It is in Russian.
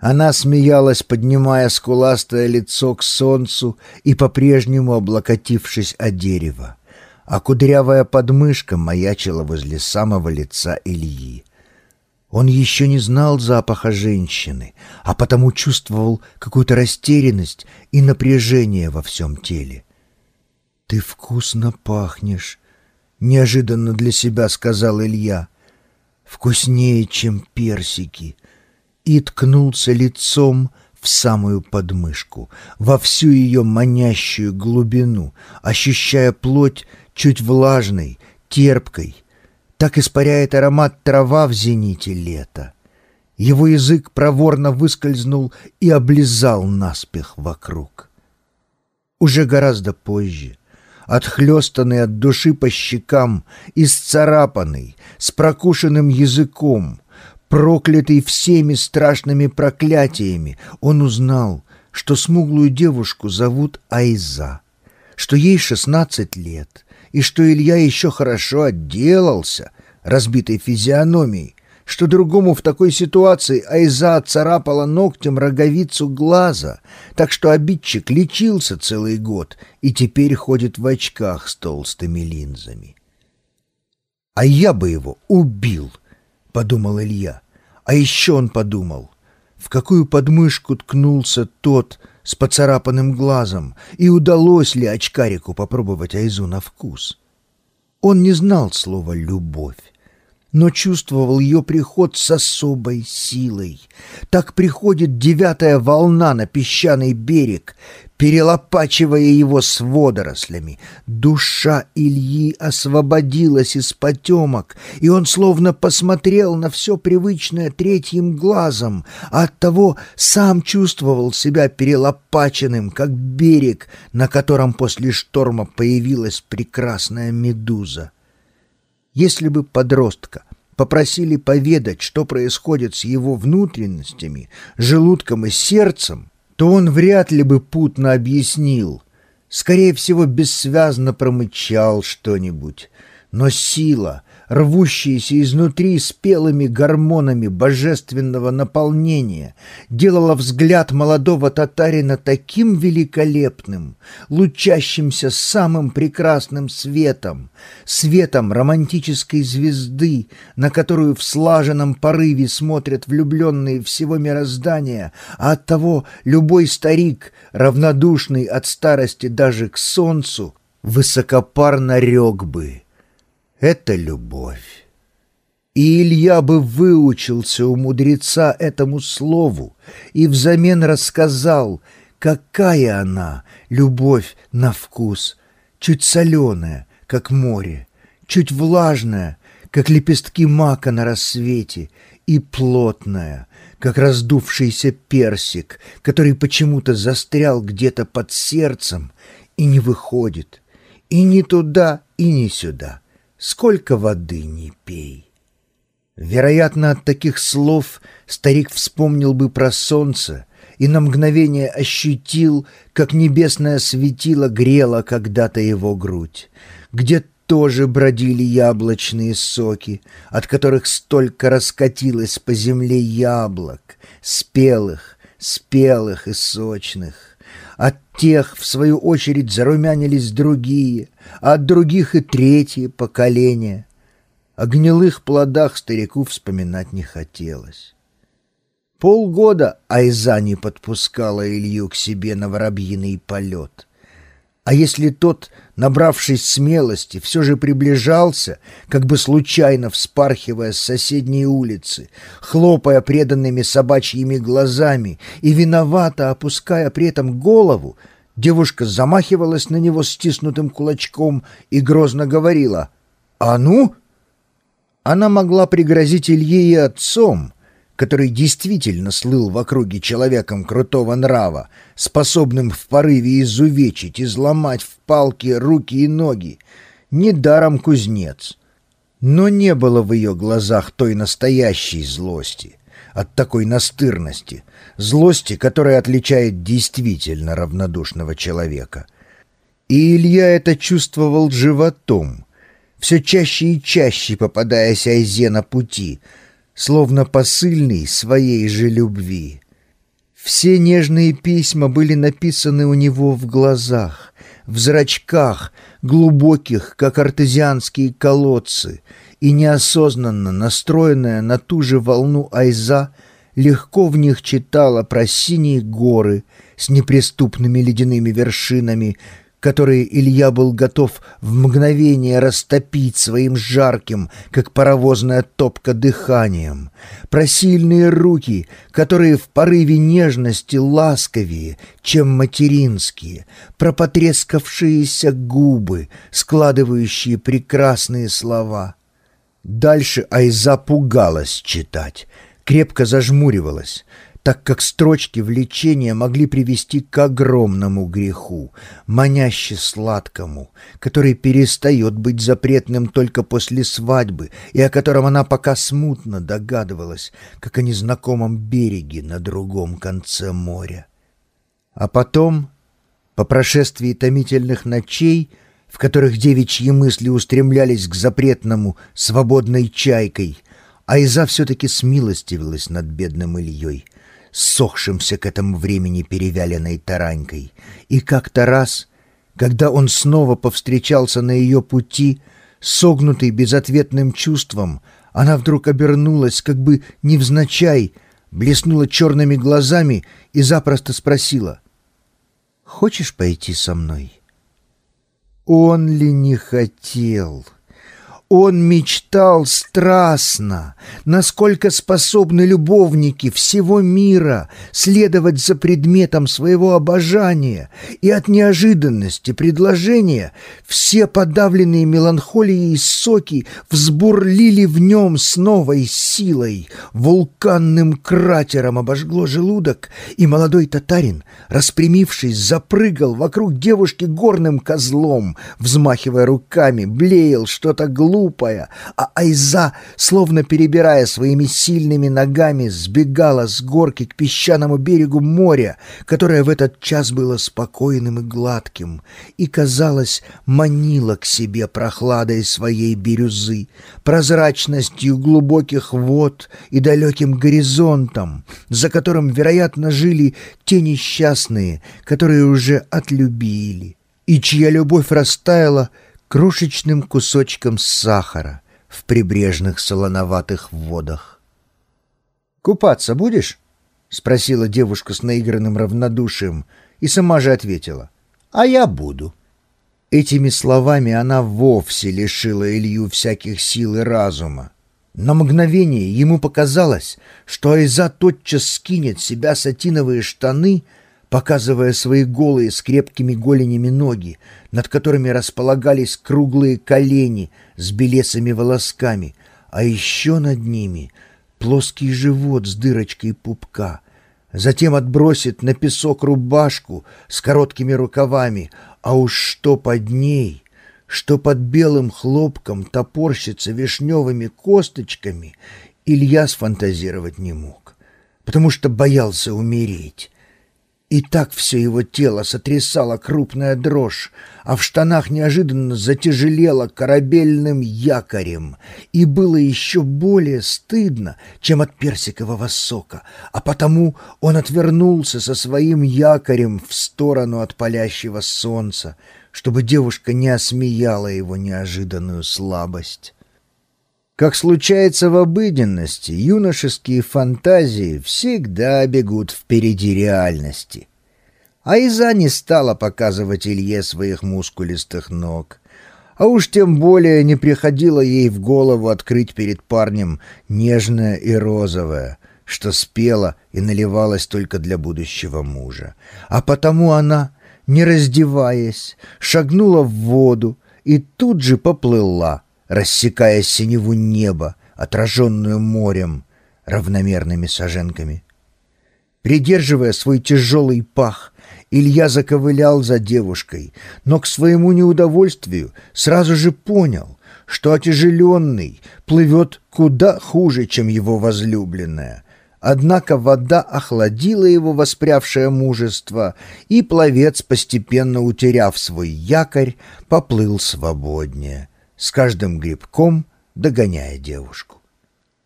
Она смеялась, поднимая скуластое лицо к солнцу и по-прежнему облокотившись о дерево, а кудрявая подмышка маячила возле самого лица Ильи. Он еще не знал запаха женщины, а потому чувствовал какую-то растерянность и напряжение во всем теле. «Ты вкусно пахнешь», — неожиданно для себя сказал Илья. «Вкуснее, чем персики» и ткнулся лицом в самую подмышку, во всю ее манящую глубину, ощущая плоть чуть влажной, терпкой. Так испаряет аромат трава в зените лета. Его язык проворно выскользнул и облизал наспех вокруг. Уже гораздо позже, отхлестанный от души по щекам, исцарапанный, с прокушенным языком, Проклятый всеми страшными проклятиями, он узнал, что смуглую девушку зовут Айза, что ей шестнадцать лет, и что Илья еще хорошо отделался разбитой физиономией, что другому в такой ситуации Айза отцарапала ногтем роговицу глаза, так что обидчик лечился целый год и теперь ходит в очках с толстыми линзами. «А я бы его убил!» — подумал Илья. А еще он подумал, в какую подмышку ткнулся тот с поцарапанным глазом, и удалось ли очкарику попробовать Айзу на вкус. Он не знал слова «любовь», но чувствовал ее приход с особой силой. Так приходит девятая волна на песчаный берег, перелопачивая его с водорослями. Душа Ильи освободилась из потемок, и он словно посмотрел на все привычное третьим глазом, а оттого сам чувствовал себя перелопаченным, как берег, на котором после шторма появилась прекрасная медуза. Если бы подростка попросили поведать, что происходит с его внутренностями, желудком и сердцем, то он вряд ли бы путно объяснил. Скорее всего, бессвязно промычал что-нибудь. Но сила, рвущаяся изнутри спелыми гормонами божественного наполнения, делала взгляд молодого татарина таким великолепным, лучащимся самым прекрасным светом, светом романтической звезды, на которую в слаженном порыве смотрят влюбленные всего мироздания, а оттого любой старик, равнодушный от старости даже к солнцу, высокопарно рек бы — это любовь. И Илья бы выучился у мудреца этому слову и взамен рассказал, какая она, любовь на вкус, чуть соленая, как море, чуть влажная, как лепестки мака на рассвете, и плотная, как раздувшийся персик, который почему-то застрял где-то под сердцем и не выходит, и ни туда, и ни сюда сколько воды не пей. Вероятно, от таких слов старик вспомнил бы про солнце и на мгновение ощутил, как небесное светило грело когда-то его грудь, где тоже бродили яблочные соки, от которых столько раскатилось по земле яблок, спелых, спелых и сочных. Тех, в свою очередь, зарумянились другие, а от других и третье поколение. О гнилых плодах старику вспоминать не хотелось. Полгода Айза не подпускала Илью к себе на воробьиный полет — а если тот, набравшись смелости, все же приближался, как бы случайно вспархивая с соседней улицы, хлопая преданными собачьими глазами и виновато опуская при этом голову, девушка замахивалась на него стиснутым кулачком и грозно говорила «А ну!». Она могла пригрозить Илье и отцом — который действительно слыл в округе человеком крутого нрава, способным в порыве изувечить, изломать в палки руки и ноги, недаром кузнец. Но не было в ее глазах той настоящей злости, от такой настырности, злости, которая отличает действительно равнодушного человека. И Илья это чувствовал животом, все чаще и чаще попадаясь Айзе на пути — словно посыльный своей же любви. Все нежные письма были написаны у него в глазах, в зрачках, глубоких, как артезианские колодцы, и неосознанно настроенная на ту же волну Айза легко в них читала про синие горы с неприступными ледяными вершинами, которые Илья был готов в мгновение растопить своим жарким, как паровозная топка, дыханием, про сильные руки, которые в порыве нежности ласковее, чем материнские, про потрескавшиеся губы, складывающие прекрасные слова. Дальше Айза пугалась читать, крепко зажмуривалась, так как строчки влечения могли привести к огромному греху, маняще сладкому, который перестает быть запретным только после свадьбы и о котором она пока смутно догадывалась, как о незнакомом береге на другом конце моря. А потом, по прошествии томительных ночей, в которых девичьи мысли устремлялись к запретному свободной чайкой, Айза все-таки смилостивилась над бедным Ильей — сохшимся к этому времени перевяленной таранькой. И как-то раз, когда он снова повстречался на ее пути, согнутый безответным чувством, она вдруг обернулась, как бы невзначай, блеснула черными глазами и запросто спросила, «Хочешь пойти со мной?» Он ли не хотел?» Он мечтал страстно, насколько способны любовники всего мира следовать за предметом своего обожания, и от неожиданности предложения все подавленные меланхолией соки взбурлили в нем с новой силой. Вулканным кратером обожгло желудок, и молодой татарин, распрямившись, запрыгал вокруг девушки горным козлом, взмахивая руками, блеял что-то глупое, глупая, а Айза, словно перебирая своими сильными ногами, сбегала с горки к песчаному берегу моря, которое в этот час было спокойным и гладким, и, казалось, манила к себе прохладой своей бирюзы, прозрачностью глубоких вод и далеким горизонтом, за которым, вероятно, жили те несчастные, которые уже отлюбили, и чья любовь растаяла, крошечным кусочком сахара в прибрежных солоноватых водах. «Купаться будешь?» — спросила девушка с наигранным равнодушием и сама же ответила. «А я буду». Этими словами она вовсе лишила Илью всяких сил и разума. На мгновение ему показалось, что Айза тотчас скинет себя сатиновые штаны — показывая свои голые с крепкими голенями ноги, над которыми располагались круглые колени с белесыми волосками, а еще над ними плоский живот с дырочкой пупка. Затем отбросит на песок рубашку с короткими рукавами, а уж что под ней, что под белым хлопком топорщится вишневыми косточками, Илья сфантазировать не мог, потому что боялся умереть. И так все его тело сотрясала крупная дрожь, а в штанах неожиданно затяжелело корабельным якорем, и было еще более стыдно, чем от персикового сока, а потому он отвернулся со своим якорем в сторону от палящего солнца, чтобы девушка не осмеяла его неожиданную слабость. Как случается в обыденности, юношеские фантазии всегда бегут впереди реальности. Айза не стала показывать Илье своих мускулистых ног. А уж тем более не приходило ей в голову открыть перед парнем нежное и розовое, что спело и наливалось только для будущего мужа. А потому она, не раздеваясь, шагнула в воду и тут же поплыла — рассекая синеву неба, отраженную морем, равномерными саженками. Придерживая свой тяжелый пах, Илья заковылял за девушкой, но к своему неудовольствию сразу же понял, что отяжеленный плывет куда хуже, чем его возлюбленная. Однако вода охладила его воспрявшее мужество, и пловец, постепенно утеряв свой якорь, поплыл свободнее с каждым грибком догоняя девушку.